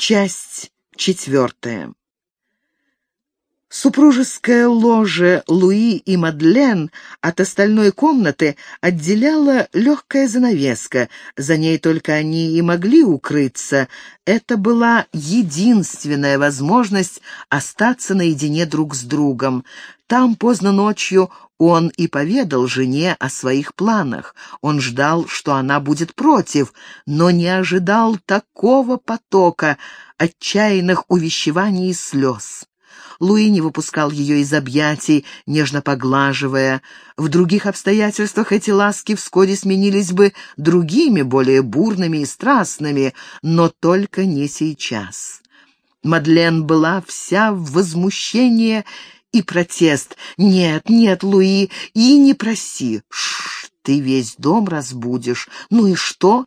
Часть четвертая. Супружеское ложе Луи и Мадлен от остальной комнаты отделяла легкая занавеска. За ней только они и могли укрыться. Это была единственная возможность остаться наедине друг с другом. Там поздно ночью он и поведал жене о своих планах. Он ждал, что она будет против, но не ожидал такого потока отчаянных увещеваний и слез. Луи не выпускал ее из объятий, нежно поглаживая. В других обстоятельствах эти ласки вскоре сменились бы другими, более бурными и страстными, но только не сейчас. Мадлен была вся в возмущении и протест. «Нет, нет, Луи, и не проси. Шш, ты весь дом разбудишь. Ну и что?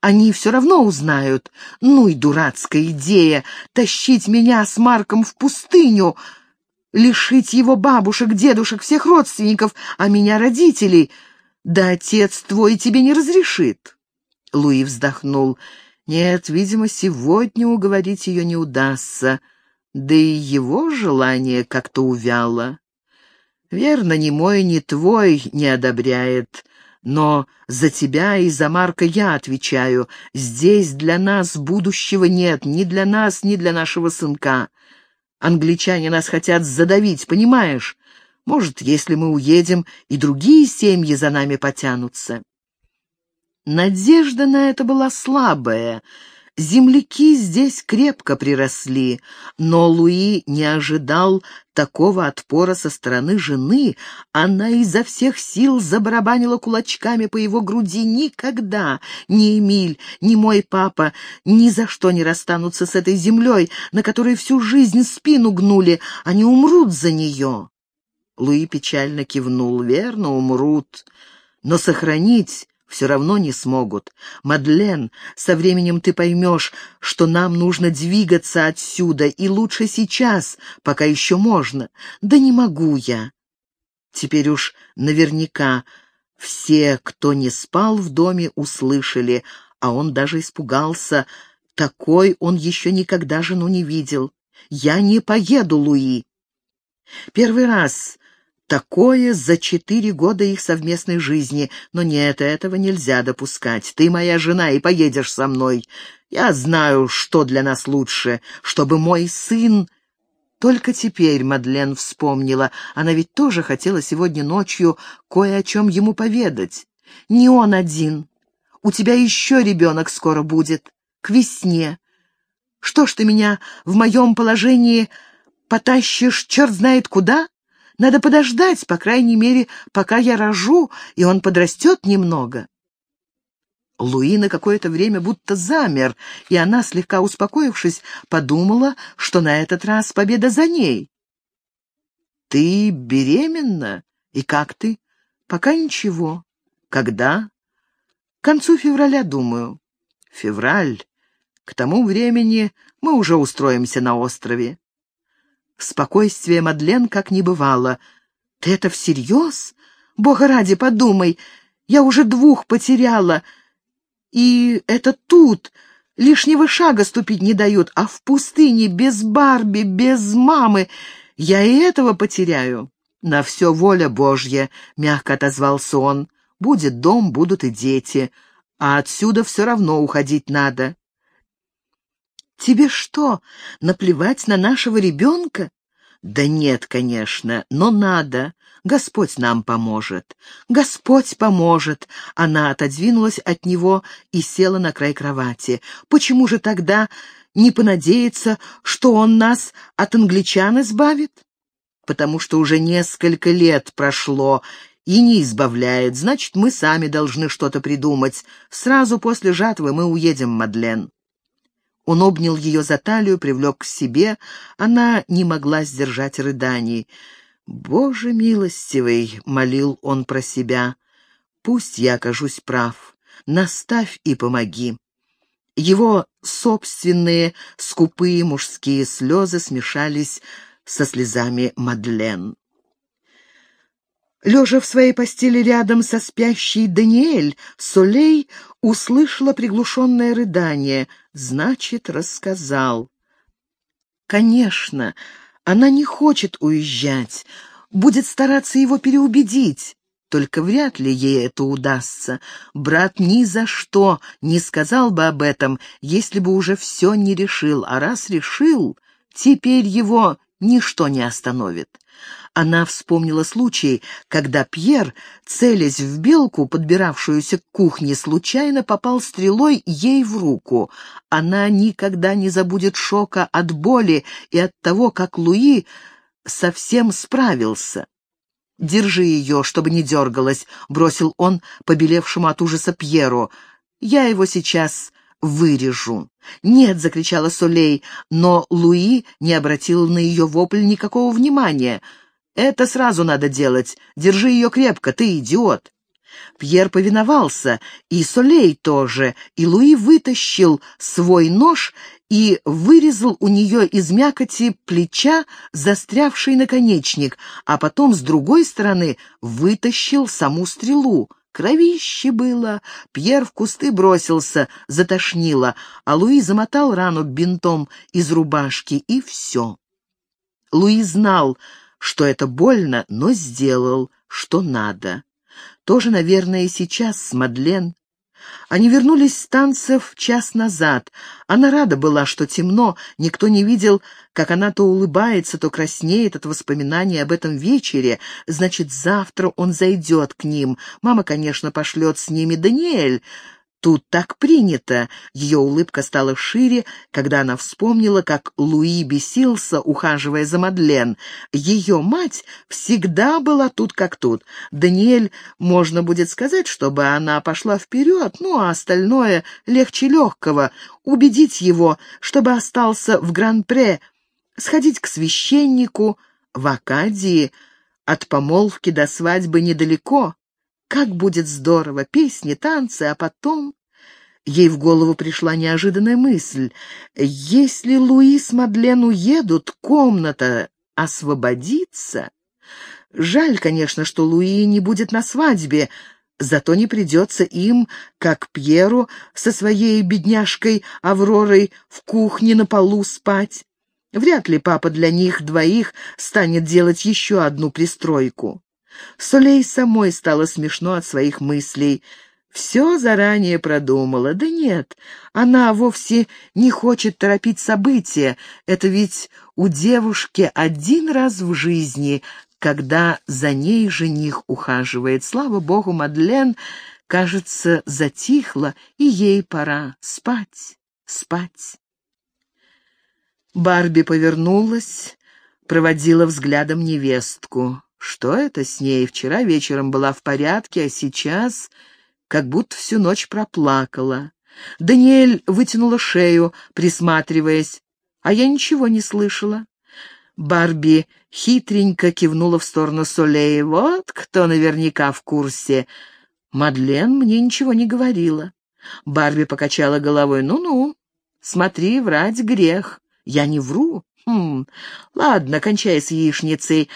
Они все равно узнают. Ну и дурацкая идея — тащить меня с Марком в пустыню, лишить его бабушек, дедушек, всех родственников, а меня родителей. Да отец твой тебе не разрешит. Луи вздохнул. Нет, видимо, сегодня уговорить ее не удастся. Да и его желание как-то увяло. Верно, ни мой, ни твой не одобряет. Но за тебя и за Марка я отвечаю. Здесь для нас будущего нет, ни для нас, ни для нашего сынка. Англичане нас хотят задавить, понимаешь? Может, если мы уедем, и другие семьи за нами потянутся. Надежда на это была слабая, Земляки здесь крепко приросли, но Луи не ожидал такого отпора со стороны жены. Она изо всех сил забарабанила кулачками по его груди. Никогда ни Эмиль, ни мой папа ни за что не расстанутся с этой землей, на которой всю жизнь спину гнули. Они умрут за нее. Луи печально кивнул. Верно, умрут. Но сохранить все равно не смогут. Мадлен, со временем ты поймешь, что нам нужно двигаться отсюда, и лучше сейчас, пока еще можно. Да не могу я. Теперь уж наверняка все, кто не спал в доме, услышали, а он даже испугался. Такой он еще никогда жену не видел. «Я не поеду, Луи!» Первый раз Такое за четыре года их совместной жизни. Но нет, этого нельзя допускать. Ты моя жена и поедешь со мной. Я знаю, что для нас лучше, чтобы мой сын... Только теперь Мадлен вспомнила. Она ведь тоже хотела сегодня ночью кое о чем ему поведать. Не он один. У тебя еще ребенок скоро будет. К весне. Что ж ты меня в моем положении потащишь черт знает куда? Надо подождать, по крайней мере, пока я рожу, и он подрастет немного». Луи на какое-то время будто замер, и она, слегка успокоившись, подумала, что на этот раз победа за ней. «Ты беременна? И как ты?» «Пока ничего. Когда?» «К концу февраля, думаю». «Февраль. К тому времени мы уже устроимся на острове». Спокойствие Мадлен как не бывало. «Ты это всерьез? Бога ради, подумай, я уже двух потеряла. И это тут, лишнего шага ступить не дают, а в пустыне, без Барби, без мамы, я и этого потеряю». «На все воля Божья», — мягко отозвался он. «Будет дом, будут и дети, а отсюда все равно уходить надо». «Тебе что, наплевать на нашего ребенка?» «Да нет, конечно, но надо. Господь нам поможет. Господь поможет!» Она отодвинулась от него и села на край кровати. «Почему же тогда не понадеяться, что он нас от англичан избавит?» «Потому что уже несколько лет прошло, и не избавляет. Значит, мы сами должны что-то придумать. Сразу после жатвы мы уедем, Мадлен». Он обнял ее за талию, привлек к себе. Она не могла сдержать рыданий. «Боже милостивый!» — молил он про себя. «Пусть я окажусь прав. Наставь и помоги». Его собственные скупые мужские слезы смешались со слезами Мадлен. Лежа в своей постели рядом со спящей Даниэль, Солей услышала приглушенное рыдание, значит, рассказал. Конечно, она не хочет уезжать, будет стараться его переубедить. Только вряд ли ей это удастся. Брат ни за что не сказал бы об этом, если бы уже все не решил. А раз решил, теперь его ничто не остановит. Она вспомнила случай, когда Пьер, целясь в белку, подбиравшуюся к кухне, случайно попал стрелой ей в руку. Она никогда не забудет шока от боли и от того, как Луи совсем справился. «Держи ее, чтобы не дергалась», — бросил он побелевшему от ужаса Пьеру. «Я его сейчас вырежу». «Нет!» — закричала Солей, но Луи не обратил на ее вопль никакого внимания. «Это сразу надо делать. Держи ее крепко, ты идиот!» Пьер повиновался, и Солей тоже, и Луи вытащил свой нож и вырезал у нее из мякоти плеча застрявший наконечник, а потом с другой стороны вытащил саму стрелу. Кровище было. Пьер в кусты бросился, затошнило, а Луи замотал рану бинтом из рубашки, и все. Луи знал, что это больно, но сделал, что надо. Тоже, наверное, и сейчас с Мадлен. Они вернулись с танцев час назад. Она рада была, что темно, никто не видел, как она то улыбается, то краснеет от воспоминаний об этом вечере. Значит, завтра он зайдет к ним. Мама, конечно, пошлет с ними Даниэль. Тут так принято. Ее улыбка стала шире, когда она вспомнила, как Луи бесился, ухаживая за Мадлен. Ее мать всегда была тут как тут. Даниэль, можно будет сказать, чтобы она пошла вперед, ну а остальное легче легкого. Убедить его, чтобы остался в Гран-Пре, сходить к священнику в Акадии. От помолвки до свадьбы недалеко. Как будет здорово! Песни, танцы, а потом... Ей в голову пришла неожиданная мысль. Если Луис Мадлен уедут, комната освободится. Жаль, конечно, что Луи не будет на свадьбе, зато не придется им, как Пьеру со своей бедняжкой Авророй, в кухне на полу спать. Вряд ли папа для них двоих станет делать еще одну пристройку. Солей самой стало смешно от своих мыслей. Все заранее продумала. Да нет, она вовсе не хочет торопить события. Это ведь у девушки один раз в жизни, когда за ней жених ухаживает. Слава богу, Мадлен, кажется, затихла, и ей пора спать, спать. Барби повернулась, проводила взглядом невестку. Что это с ней? Вчера вечером была в порядке, а сейчас как будто всю ночь проплакала. Даниэль вытянула шею, присматриваясь, а я ничего не слышала. Барби хитренько кивнула в сторону Солея. Вот кто наверняка в курсе. Мадлен мне ничего не говорила. Барби покачала головой. «Ну-ну, смотри, врать грех. Я не вру. Хм, ладно, кончай с яичницей.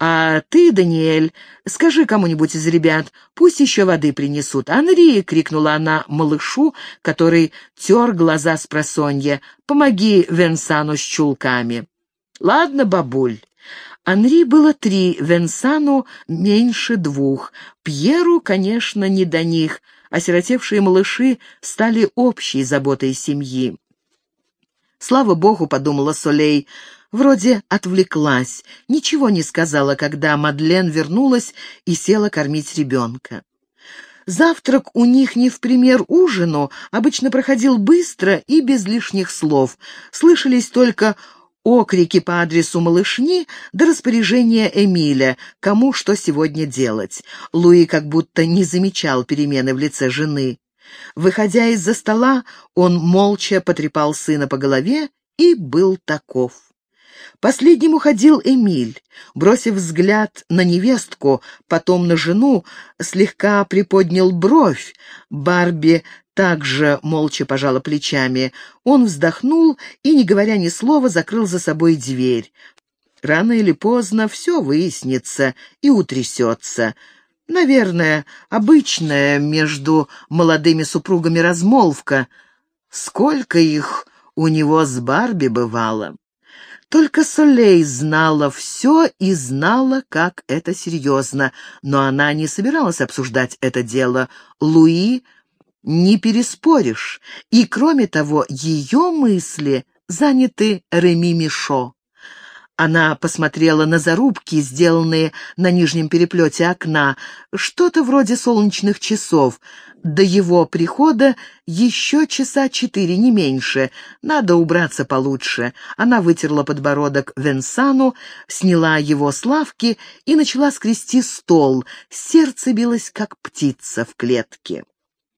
«А ты, Даниэль, скажи кому-нибудь из ребят, пусть еще воды принесут». «Анри!» — крикнула она малышу, который тер глаза с просонья. «Помоги Венсану с чулками». «Ладно, бабуль». Анри было три, Венсану меньше двух. Пьеру, конечно, не до них. Осиротевшие малыши стали общей заботой семьи. «Слава богу», — подумала Солей, — «вроде отвлеклась, ничего не сказала, когда Мадлен вернулась и села кормить ребенка». Завтрак у них не в пример ужину, обычно проходил быстро и без лишних слов. Слышались только окрики по адресу малышни до распоряжения Эмиля, кому что сегодня делать. Луи как будто не замечал перемены в лице жены. Выходя из-за стола, он молча потрепал сына по голове и был таков. Последним уходил Эмиль. Бросив взгляд на невестку, потом на жену, слегка приподнял бровь. Барби также молча пожала плечами. Он вздохнул и, не говоря ни слова, закрыл за собой дверь. Рано или поздно все выяснится и утрясется. Наверное, обычная между молодыми супругами размолвка. Сколько их у него с Барби бывало. Только Солей знала все и знала, как это серьезно, но она не собиралась обсуждать это дело. Луи не переспоришь, и, кроме того, ее мысли заняты Реми Мишо. Она посмотрела на зарубки, сделанные на нижнем переплете окна, что-то вроде солнечных часов. До его прихода еще часа четыре, не меньше. Надо убраться получше. Она вытерла подбородок Венсану, сняла его с лавки и начала скрести стол. Сердце билось, как птица в клетке.